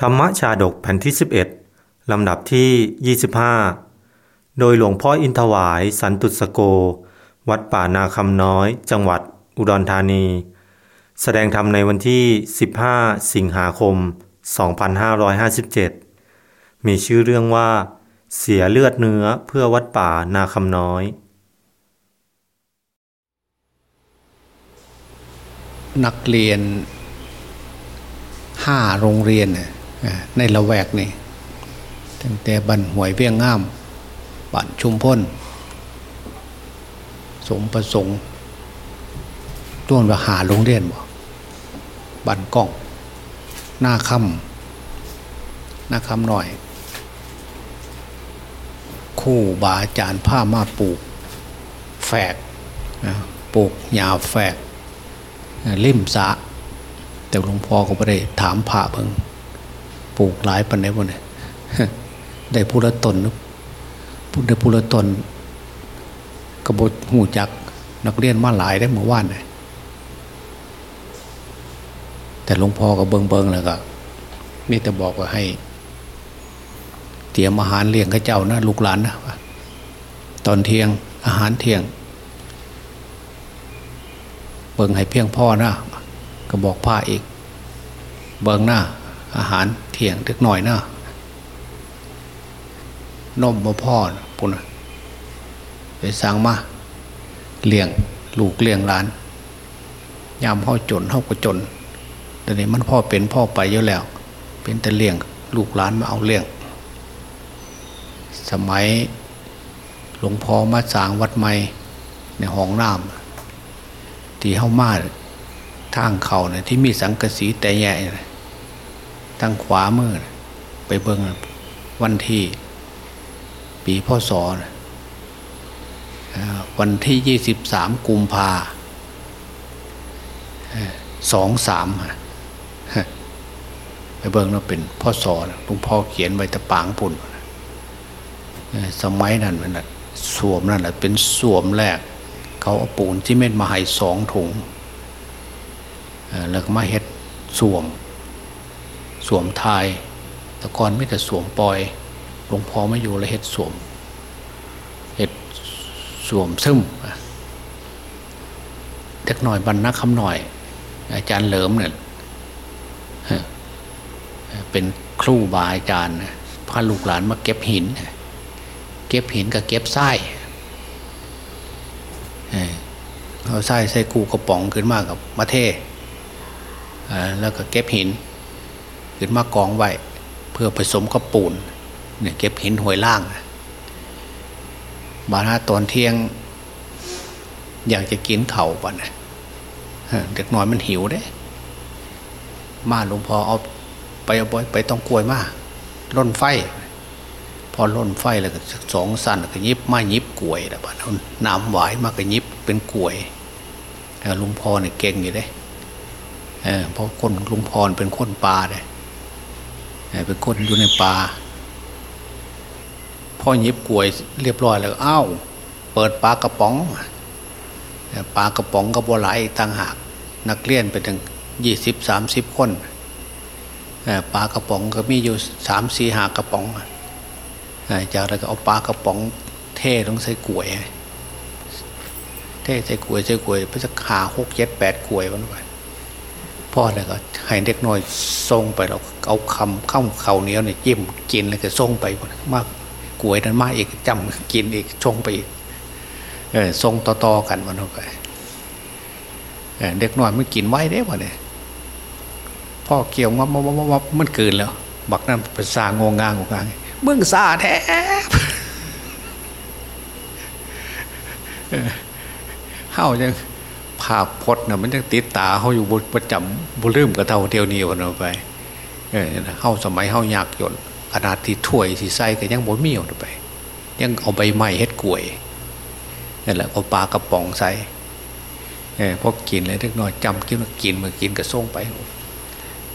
ธรรมชาดกแผ่นที่ 11 ลำดับที่ 25 โดยหลวงพ่ออินทวายสันตุสโก วัดป่านาคำน้อย จังหวัดอุดรธานี แสดงธรรมในวันที่ 15 สิงหาคม 2557 มีชื่อเรื่องว่า เสียเลือดเนื้อเพื่อวัดป่านาคำน้อย นักเรียนห้าโรงเรียนเน่ะอ่า ในละแวกนี่ตั้งแต่บันหวยเวียงงามบ้านชุมพ้นสมประสงค์ต้นว่าหาโรงเรียนบ่บ้านกล้อง หน้าค่ำหน้าค่ำหน่อย คู่บาอาจารย์ผ้ามาปลูก แฝกปลูกหญ้าแฝกริมสะแต่หลวงพ่อก็ไม่ได้ถามพระเพิ่ง ปลูกหลายปันไหนวะเนี่ยได้พุละตนนึกพูดได้พุละตนกระบฏหูจัก นักเรียนมาหลายได้เมื่อวานเลยแต่หลวงพ่อก็เบิงเบิงแล้วก็มีแต่บอกว่าให้ เตรียมอาหารเลี้ยงข้าเจ้านะลูกหลานนะตอนเที่ยงอาหารเที่ยง เบิงให้เพียงพ่อนะก็บอกผ้าอีก เบิงหน้า อาหารเที่ยงเล็กหน่อยนะนมมาพ่อนปุ่นะไปสั่งมาเลี้ยงลูกเลี้ยงหลาน ยามเขาจนเขาก็จนแต่นี้มันพ่อเป็นพ่อไปเยอะแล้ว เป็นแต่เลี้ยง ลูกหลานมาเอาเลี้ยง สมัยหลวงพ่อมาสางวัดใหม่ในห้องน้ำที่เข้ามาทางเขาเนี่ยที่มีสังกะสีแต่ใหญ่ ทางขวามือน่ะไปเบิ่งวันที่ ปีพ่อสอนวันที่ยี่สิบสามกุมภาสองสามไปเบิ่งแล้วเป็นพ่อสอนหลวงพ่อเขียนไว้ตะปางปุ่นสมัยนั้นมันน่ะสวมนั่นแหละเป็นสวมแรก เขาเอาปูนที่เม็ดมาให้สองถุงแล้วก็มาเฮ็ดสวม สวมทายแต่ก่อนไม่แต่สวมปล่อยหลวงพ่อไม่อยู่ล้วเฮ็ดสวมเฮ็ดสวมซึมเด็กหน่อยบรรณคำหน่อย อาจารย์เหลิมเนี่ยเป็นครูบาอาจารย์นะพาลูกหลานมาเก็บหิน เก็บหินกับเก็บทรายเอาไส้ใส่กูกระป๋องขึ้นมากับมะเทแล้วก็เก็บหิน ขึ้นมากองไว้ เพื่อผสมกับปูนเนี่ยเก็บหินหวยล่างนะบานาตอนเที่ยง อยากจะกินเข่าป่ะนะเออเด็กน้อยมันหิวเด้ มาหลวงพ่อเอาไปเอาไปไปต้องกล้วยมาล่นไฟ พอล่นไฟแล้วก็สองสั้นก็ยิบมายิบกล้วยแล้วบ้านน้ำหวายมาก็ยิบเป็นกล้วยเออลุงพรเนี่ยเก่งอยู่เด้เออเพราะคนลุงพรเป็นคนป่าเลย เป็นคนอยู่ในป่าพ่อยิบกลวยเรียบร้อยแล้วอ้าวเปิดปลากระป๋องปลากระป๋องก็บัวไหลายต่างหากนักเรียนไปถึงยี่สิบสามสิบคนปลากระป๋องก็มีอยู่สามสี่หากระป๋องจากนั้นก็เอาปลากระป๋องเท่ต้องใส่กลวยเท่ใส่กลวยใส่กลวยเพื่อจะขาหกเจ็ดแปดกลวยวันไป พ่อเนี่ยก็ให้เด็กน้อยส่งไปเราเอาคำข้าวเขาเหนียวเนี่ยจิ้มกินแล้วก็ส่งไปมากกล้วยนั้นมาอีกจำกินอีกส่งไปอีกเออส่งต่อๆกันวันไปเออเด็กน้อยมันกินไว้ได้ป่ะเนี่ยพ่อเกี่ยวว่าว่ามันเกินแล้ว บักนั่นเป็นสางงงางงงางมึงซาแท้เฮายัง ภาพพจน์นะมันยังติดตาเฮาอยู่บนประจำบุลืมกระเท่าเดียวนี้วันเอาไปเออเฮาสมัยเฮายากจนขนาดที่ถ้วยที่ใส่ก็ยังบ่มีเอาไป ยังเอาใบไม้เฮ็ดกล้วยนั่นแหละเอาปลากระป๋องใส่เออพอกินเลยเล็กน้อยจำกินมากินมากินก็ส่งไป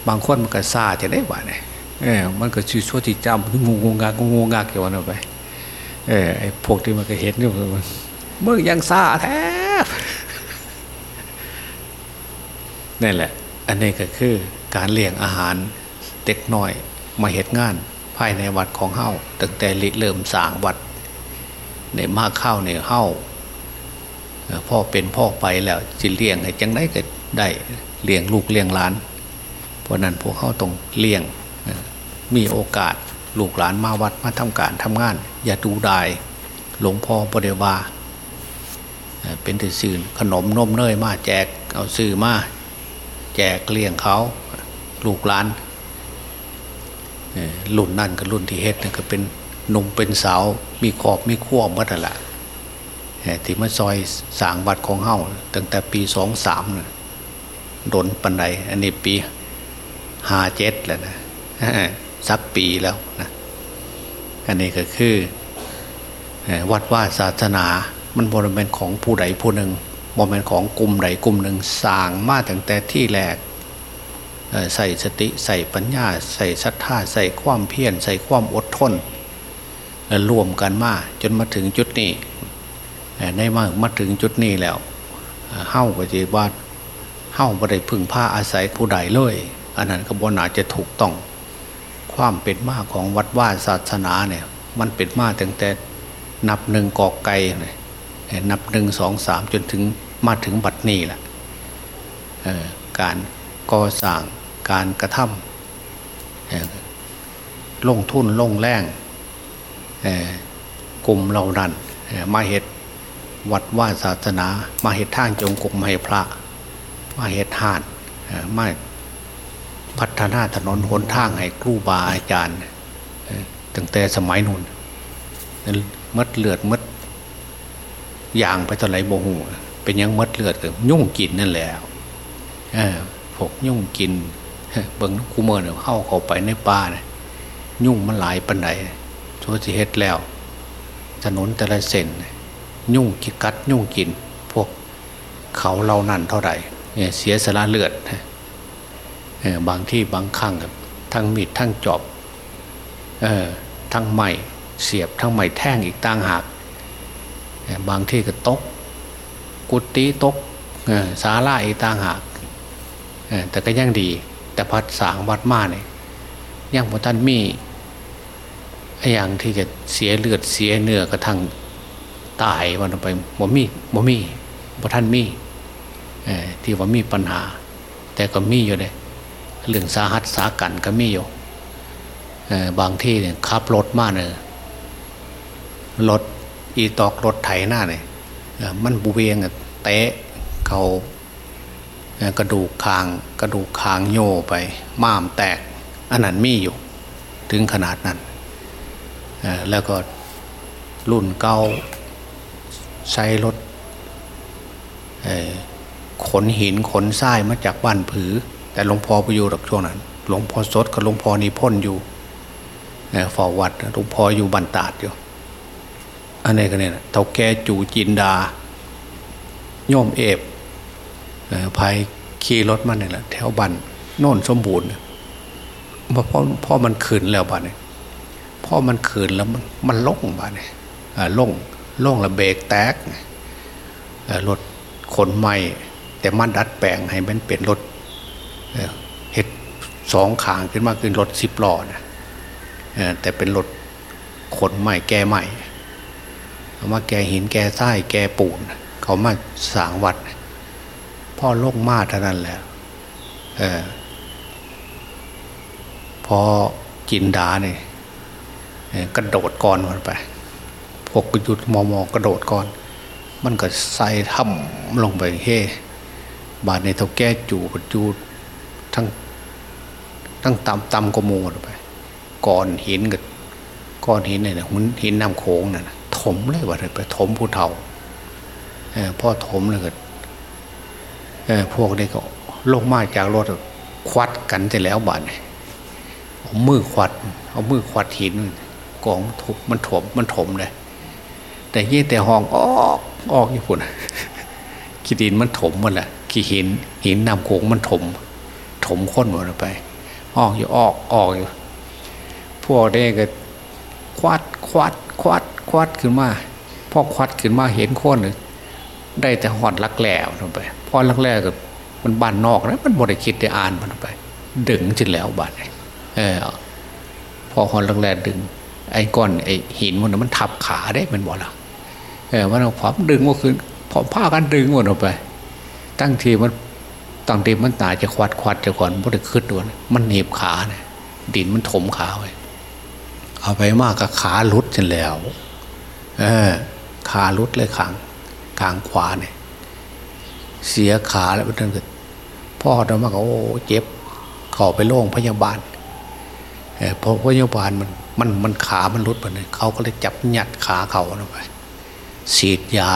บางคนมันก็ซาจะได้ว่าเนี่ยเออมันก็ชื่อชั่วที่จำงูงูงากงูงากเกี่ยวกันไปเออไอ้พวกที่มันก็เห็นอยู่มันมึงยังซาแท้ นั่แหละ อันนี้ก็คือการเลี้ยงอาหารเด็กน้อยมาเหตุงาน ภายในวัดของเฮาตั้งแต่เริ่มสร้างวัดในมากเข้าในเฮาพ่อเป็นพ่อไปแล้วจิเลี้ยงให้จังได้ก็ได้เลี้ยงลูกเลี้ยงหลาน เพราะนั้นพวกเขาต้องเลี้ยงมีโอกาสลูกหลานมาวัดมาทำการทำงาน อย่าดูดายหลวงพ่อบริวาเป็นถือสื่อขนมนมเนยมาแจกเอาสื่อมา แจกเลี้ยงเขา ลูกหลานรุ่นนั่นกับรุ่นที่เฮ็ดก็เป็นหนุ่มเป็นสาวมีขอบมีขั้วมัดละที่มาซอยสางวัดของเฮาตั้งแต่ปีสองสามโดนปันไดอันนี้ปีห้าเจ็ดแล้วนะสักปีแล้วนะอันนี้ก็คือวัดว่าศาสนามันบริเวณของผู้ใดผู้หนึ่ง บริเวณของกลุ่มใดกลุ่มหนึ่งสร้างมาตั้งแต่ที่แรกใส่สติใส่ปัญญา ใส่ศรัทธาใส่ความเพียรใส่ความอดทนรวมกันมาจนมาถึงจุดนี้ในมามาถึงจุดนี้แล้วเฮ้าก็จะว่าเฮ้าบ่ได้พึ่งผ้าอาศัยผู้ใดเลยอันนั้นก็บ่นาจะถูกต้อง ความเป็นมาของวัดว่าศาสนาเนี่ยมันเป็นมาตั้งแต่นับหนึ่งกอกไก่เนั นับหนึ่งสองสามจนถึงมาถึงบัดนี้แหละการก่อสร้างการกระทำลงทุนลงแรงกลุ่มเราดันมาเหตุวัดว่าศาสนา มาเหตุทางจงกรมให้พระ มาเหตุหานมาพัฒนาถนนหนทางให้ครูบาอาจารย์ตั้งแต่สมัยนู้นมัดเลือดมัด อย่างไปตอนไหนโมหูเป็นยังมัดเลือดกับยุ่งกินนั่นแหละพวกยุ่งกินเบิ้งกูเมื่อเนี่ยเข้าเข้าไปในป่าเนี่ยยุ่งมันหลายปันไหนโชสิเฮ็ดแล้ว ถนนแต่ละเส้นยุ่งกิกัด ยุ่งกิน พวกเขาเรานั่นเท่าไหร่เสียสละเลือดบางที่บางครั้งทั้งมีดทั้งจอบทั้งไม้เสียบทั้งไม้แท่งอีกต่างหาก บางที่ก็ตก กุฏิตกสาลาอีต่างหากแต่ก็ยังดี แต่พัดสางวัดมาเนี่ยยังพอท่านมีอย่างที่จะเสียเลือดเสียเนื้อกระทั่งตายวันไปบ่มีบ่มีพอท่านมีที่ว่ามีปัญหา แต่ก็มีอยู่เลยเรื่องสาหัสสากันก็มีอยู่บางที่เนี่ยขับรถมาเนี่ยรถ อีตอกรถไถหน้าเนี่ยมันบูเวงเตะเขากระดูกคางกระดูกคางโยไป ม้ามแตกอันนั้นมีอยู่ ถึงขนาดนั้น แล้วก็รุ่นเก่าใช้รถขนหินขนทรายมาจากบ้านผือ แต่หลวงพ่อไปอยู่หลักช่วงนั้น หลวงพ่อสดกับหลวงพ่อนิพนธ์อยู่ฝอวัดหลวงพ่ออยู่บันตาดอยู่ อันนี้ก็เนี่ยเท่าแกจูจินดาโยมเอฟภายขี่รถมาเนี่ยแหละแถวบันโน่นสมบูรณ์เพราะพ่อมันขืนแล้วบ้านเนี่ยพ่อมันขืนแล้วมันมันล่งบ้านเนี่ยล่งล่งแล้วเบรกแตกรถขนใหม่แต่มันดัดแปลงให้มันเป็นรถเห็ดสองขางขึ้นมาขึ้นรถสิบล้อนะแต่เป็นรถขนใหม่แก่ใหม่ มาแก่หินแก่ทรายแก่ปูน เขามาสางวัด พ่อโลกมาเท่านั้นแหละออพอจินดาเนี่ยกระโดดก่อนมันไป พวกหยุดมอมอกระโดดก่อน มันก็ใส่ถ้ำลงไปเฮ่บาดในเท่าแก้จูปจูทั้งทั้งตำตำกโมดไปก้อนหินกับก้อนหินเนี่ยหุ่นหินน้ำโขงน่ะ ถมเลยว่าไปถมผู้เฒ่าพ่อถมเลยก็พวกนี้ก็ลงมาจากรถควัดกันจะแล้วบ้าดเอามือควัด เอามือควัดหินกองทุบมันถมมันถมเลย แต่ยี่แต่ห้องออกออกญี่ปุ่นขี้ดินมันถมหมดแหละขี้หินหินนำโขงมันถม ถมข้นหมดไป ออกอยู่ออกออกอยู่พวกได้ก็ควัดควัดควัด ควัดขึ้นมาพอควัดขึ้นมาเห็นคนได้แต่หอดลักแหล่ลงไปพอลักแหล่ก็มันบานนอกนะมันบริคิดได้อ่านมันไป ดึงจิตแล้วบานเออพอหอนแรงๆดึง ไอ้ก้อนไอ้หินมันมันทับขาได้มันบอกเราเออมันเอาความดึงว่าคือพอผ้ากันดึงหมดออกไป ตั้งทีมันตั้งทีมันตายจะควัดควัดจะก่อนมันจะขึ้นตัวมันเหนีบขาเนี่ยดินมันถมขาไว้เอาไปมากกับขาลุดจนแล้ว เออขาลุดเลยขางขางขวาเนี่ยเสียขาแล้วมันเกิดพ่อเรามาก็โอ้เจ็บขอไปโรงพยาบาลเออพอพยาบาลมันมันมันขามันลุดไปเลยเขาก็เลยจับหยัดขาเขาลงไปฉีดยา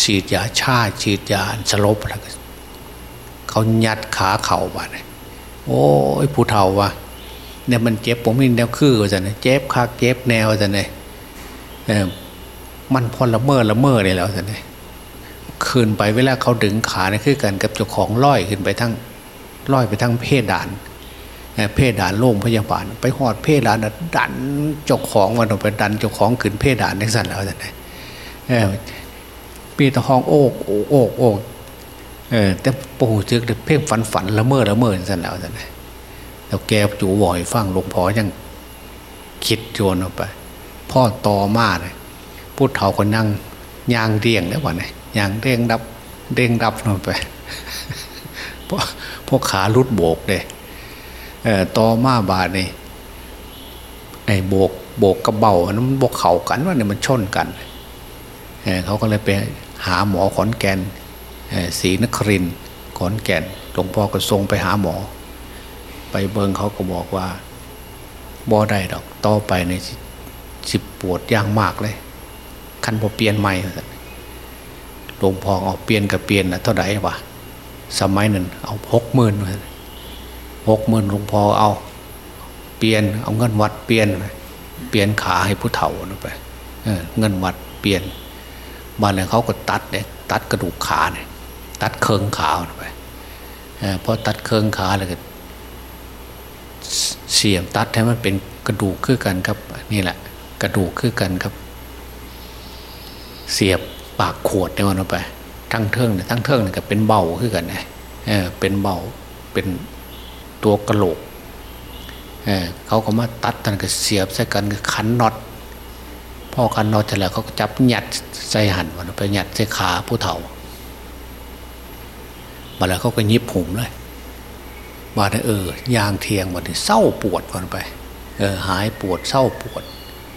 ฉีดยาชาฉีดยาสลบแล้วก็เขายัดขาเข่าไปโอ้ยผู้เฒ่าวะเนี่ยมันเจ็บผมมีแนวคือว่าจะเนี่ยเจ็บคักเจ็บแนวจะเนี่ย มันพอละเมอละเมอเลยแล้วจะเนี่ยขึ้นไปเวลาเขาดึงขาเนี่ยคือกันกับเจ้าของร้อยขึ้นไปทั้งร้อยไปทั้งเพศด่านเพศด่านโล่งพยาบาล ไปหอดเพศด่านดันเจ้าของมันออกไปดันเจ้าของขึ้นเพศด่านในสั่นแล้วจะเนี่ยปีตะหองโอกโอกโอกโอกเออแต่ปู่จึกเพ่งฝันฝันละเมอละเมอสั่นแล้วสั่นแล้วแกจูบ่อยฟังหลวงพ่อยังคิดโยนออกไป พ่อตอมาเนี่ย พูดเท่าคนนั่งยางเรียงแล้ววะเนี่ยยางเรียงดับเรียงดับลงไปพวกพวกขาลุดโบกเลยเออตอมาบาดนี่ไอ้โบกโบกกระเบ้านั้นมันบกเข่ากันว่าเนี่ยมันชนกันเเขาก็เลยไปหาหมอขอนแก่นศรีนครินขอนแก่นหลวงพ่อก็ทรงไปหาหมอ ไปเบิงเขาก็บอกว่าบ่ได้ดอกต่อไปในสิบปวดย่างมากเลย คันพอเปลี่ยนใหม่หลวงพ่อเอาเปลี่ยนกับเปลี่ยนนะเท่าไหร่วะสมัยนั้นเอาหกหมื่นหกหมื่นหลวงพ่อเอา เปลี่ยนเอาเงินวัดเปลี่ยนเปลี่ยนขาให้ผู้เฒ่าไปเงินวัดเปลี่ยนบ้านเนี่ยเขาก็ตัดเนี่ยตัดกระดูกขาเนี่ยตัดเคืองขาไปพอตัดเคืองขาเลยก็เสียมตัดให้มันเป็นกระดูกคือกันครับ นี่แหละ กระดูกคือกันครับ เสียบปากขวดเนี่ยมันไป ทั้งเทิงเนี่ยทั้งเทิงเนี่ยก็เป็นเบาคือกันนะเออเป็นเบาเป็นตัวกระโหลกเออเขาก็มาตัดกันก็เสียบใส่กันก็ขันน็อตพ่อกันน็อนจแล้วเขาก็จับหยัดใส่หันมันไปหยัดใส่ขาผู้เฒ่ามาแล้วเขาก็ยิบหุ่มเลยมาได้เออยางเทียงมันเศร้าปวดมันไปเออหายปวดเศร้าปวด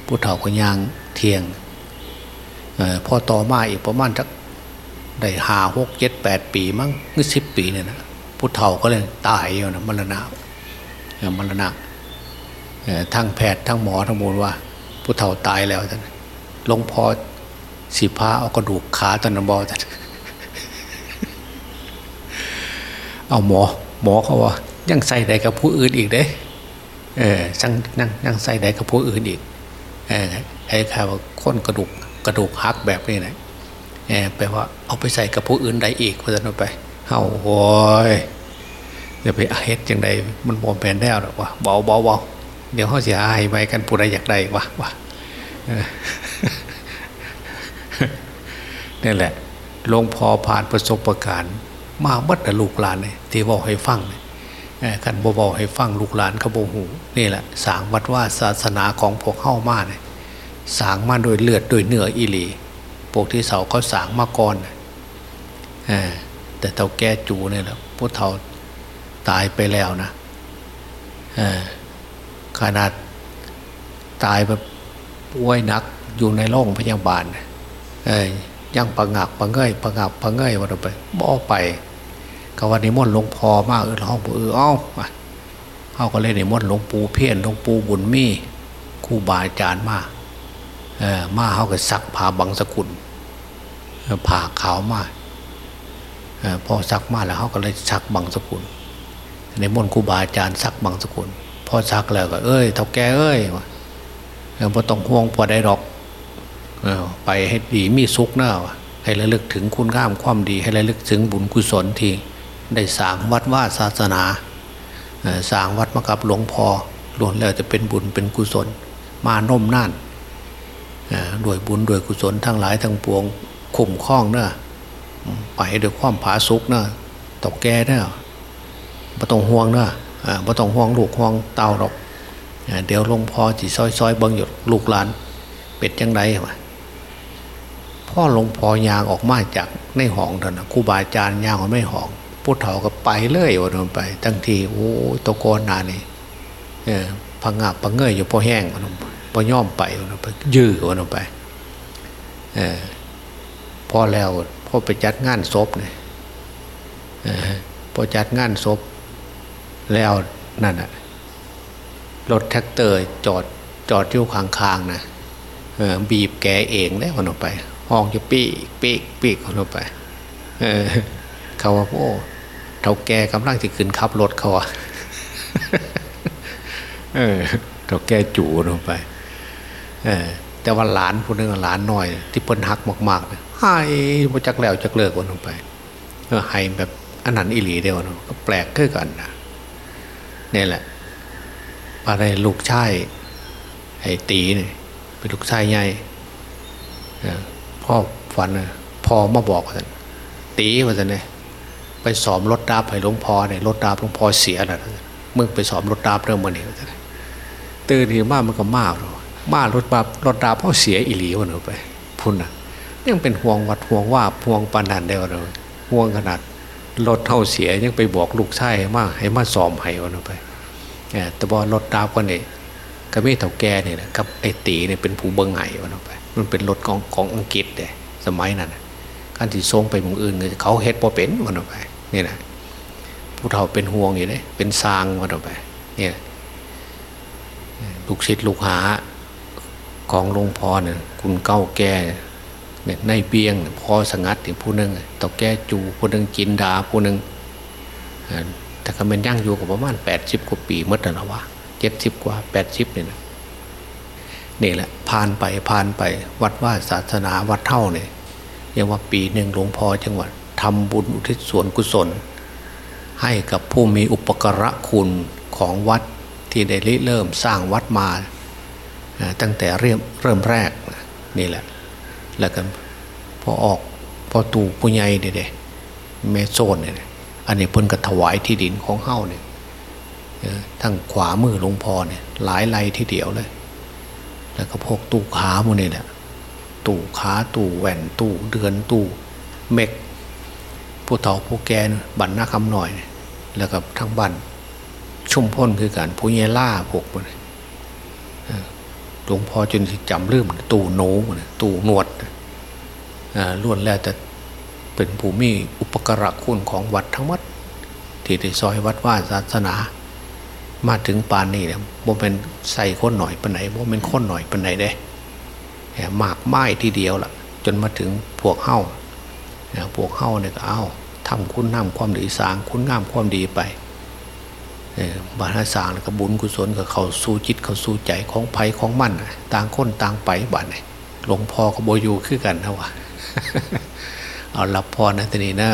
ผู้เฒ่าก็ยางเทียง พอต่อมาอีกประมาณสักได้หาหกเจ็ดแปดปีมั้งหรือสิบปีเนี่ยนะผู้เฒ่าก็เลยตายอยู่นะมรณะมรณะทั้งแพทย์ทั้งหมอทั้งมูลว่าผู้เฒ่าตายแล้วท่านหลวงพ่อสีพ้าเอากระดูกขาตนบอท่านเอาหมอ หมอเขาว่ายังใส่ใดกับผู้อื่นอีกเด้เออสั่งนั่งนั่งใส่ใดกับผู้อื่นอีกเออไอ้ข่าวค้นกระดูก กระดูกหักแบบนี้นะเออแปลว่าเอาไปใส่กับผู้อื่นใดอีกเพราะฉะนั้นไปเอาโว้ยจะไปเฮ็ดยังไงมันบอมแผนแล้วหรอวะเบาเบาเบาเดี๋ยวเขาเสียหายไปกันผู้ใดอยากได้วะวะนี่แหละหลวงพ่อผ่านประสบการณ์ มาบัดลูกหลานเลยที่บอกให้ฟังเลยกันบบอกให้ฟังลูกหลานเขาโบหูนี่แหละสางวัดว่าศาสนาของพวกเข้ามาเนี่ย สางมาโดยเลือดโดยเนื้ออิลีพวกที่เสาเขาสางมาก่อนแต่เท่าแก่จูเนี่ยแหละพวกเท่าตายไปแล้วนะขนาดตายแบบป่วยนักอยู่ในโรงพยาบาลยังประงับประเงยประงับประเงยวันไปบ่อไปก็วันนี้มนหลวงพ่อมากเออห้องเออเอ้าเขาก็เลยในมนหลวงปู่เพี้ยนหลวงปู่บุญมีครูบาอาจารย์มาเออ มาเขาก็ซักผ้าบังสกุลผ่าขาวมาพอซักมาแล้วเขาก็เลยซักบังสกุล ในมนครูบาอาจารย์ซักบังสกุลพอซักแล้วก็เอ้ยเท่าแกเอ้ยพอต้องห่วงพอได้หรอกไปให้ดีมีสุขหน้าให้ระลึกถึงคุณงามความดี ให้ระลึกถึงบุญกุศลที่ได้สร้างวัดว่าศาสนาสร้างวัดมากับหลวงพ่อหลวงแล้วจะเป็นบุญเป็นกุศล มาน่มน่าน ด้วยบุญด้วยกุศลทั้งหลายทั้งปวงคุ้มคล้องเนะไปด้วยความผาสุกเนะตกแก่เนอะไม่ต้องห่วงเนะไม่ต้องห่วงลูกห่วงเต่าหรอกเดี๋ยวหลวงพ่อจีซอยซอยเบิ้งอยู่ลูกหลาน เป็ดยังไงพ่อหลวงพ่อยางออกมาจากในห้องเถอะนะครูบาอาจารย์ยางออกไม่ห้องพุทธเถาก็ไปเลยวันไป ตั้งทีโอ้ตะโกนนานี่เออพังงาบพังเงยอยู่พอแห้งวันพ อย่อมไปวันไป ยื้อวันไปเออพอแล้วพอไปจัดงานศพเนี่ยพอจัดงานศพแล้วนั่นอะรถแท็กเตอร์จอดจอดอยู่ข้างๆนะบีบแกเองได้คนออกไปห้องจะปีกปีกปีกคนออกไปเขาว่าโอ้เท่าแกกำลังจะขึ้นขับรถเขาอะเออเท่าแกจู่ลงไป แต่ว่าหลานคนนึงหลานน้อย ที่เพิ่นหักมากๆเนี่ยหายมาจักแล้วจักเลิกคนลงไปเออหายแบบอันนั้นอิหลีเดียวนะก็แปลกขึ้นกันนะนี่แหละอะไรลูกชายไอ้ตีเนี่ยเป็นลูกชายใหญ่พ่อฝันพ่อมาบอกว่าตีว่าจะเนี่ยไปสอมรถดาบให้หลวงพ่อเนี่ยรถดาบหลวงพ่อเสียแล้วมึงไปสอมรถดาบเริ่มมันเองตื่นทีมากมันก็มากเลย มารถดาบรถดาบพ่อเสียอิหลีวันไปพุ่นอะยังเป็นห่วงวัดห่วงว่าห่วงปานันเดียวเลยห่วงขนาดรถเท่าเสียยังไปบอกลูกชายมาให้มาสอมให้วันไปแต่บอรถดาบก็เนี่ยก็ไม่เท่าแก่เนี่ยนะกับไอตีเนี่ยเป็นผู้เบิ้งไห้วันไป มันเป็นรถของของอังกฤษเนี่ยสมัยนั้นการที่ทรงไปมืองอื่นเขาเฮ็ดพอเป็นวันไปนี่นะผู้เฒ่าเป็นห่วงอยู่เลยเป็นซางวันไปเนี่ยลูกศิษย์ลูกหา ของหลวงพ่อเนี่ยคุณเก้าแก่เนี่ยในเบียงพอสงัดถึงผู้หนึ่งต่อแก่จูผู้หนึ่งจินดาผู้หนึ่งแต่ก็เป็นย่างอยู่กับประมาณแปดสิบกว่าปีมื่แล้วนะวะเจ็ดสิบกว่าแปดสิบเนี่ยนะนี่แหละผ่านไปผ่านไปวัดว่าศาสนาวัดเท่าเนี่ยยังว่าปีหนึ่งหลวงพ่อจังหวัดทำบุญอุทิศส่วนกุศล ให้กับผู้มีอุปกระคุณของวัดที่ได้ริเริ่มสร้างวัดมา ตั้งแต่เริ่มเริ่มแรกนี่แหละ แล้วกันพอออกพอตู่ผู้ใหญ่เด็เมโซนเนี่ยอันนี้เพิ่นก็ถวายที่ดินของเฮ้าเนี่ยทั้งขวามือหลวงพ่อเนี่ยหลายไร่ที่เดียวเลย แล้วก็พวกตู้ขาโมนี่แหละตู้ขาตู้แหวนตู้เดือนตู้เมกผู้เฒ่าผู้แก่บันหน้าคำหน่อย แล้วก็ทั้งบันชุ่มพ้นคือการผู้เยล่าพวกมัน ลวงพ่อจนจำลืมตู้โนตู้นวดล้วนแล้วแต่เป็นภูมิอุปกระคุณของวัดทั้งวัด ที่ได้ซอยวัดว่าศาสนา มาถึงปานนี้เนี่ยโมเป็นใส่คนหน่อยปนไหนโมเป็นคนหน่อยปนไหนเด้หมากไม้ทีเดียวล่ะ จนมาถึงพวกเฮ้าพวกเฮ้าเนี่ยก็เอาทำคุณงามความดีสางคุณงามความดีไป บาราสางแล้วก็บุญกุศลกับเขาสู้จิตเขาสู้ใจของไผ่ของมั่นต่างคนต่างไปบ้านหลวงพ่อก็โบยูขึ้นกันนะวะเอารับพรนะทีนี้นะ